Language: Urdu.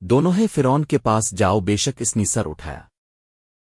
دونوں ہی فرون کے پاس جاؤ بے شک اس نے سر اٹھایا۔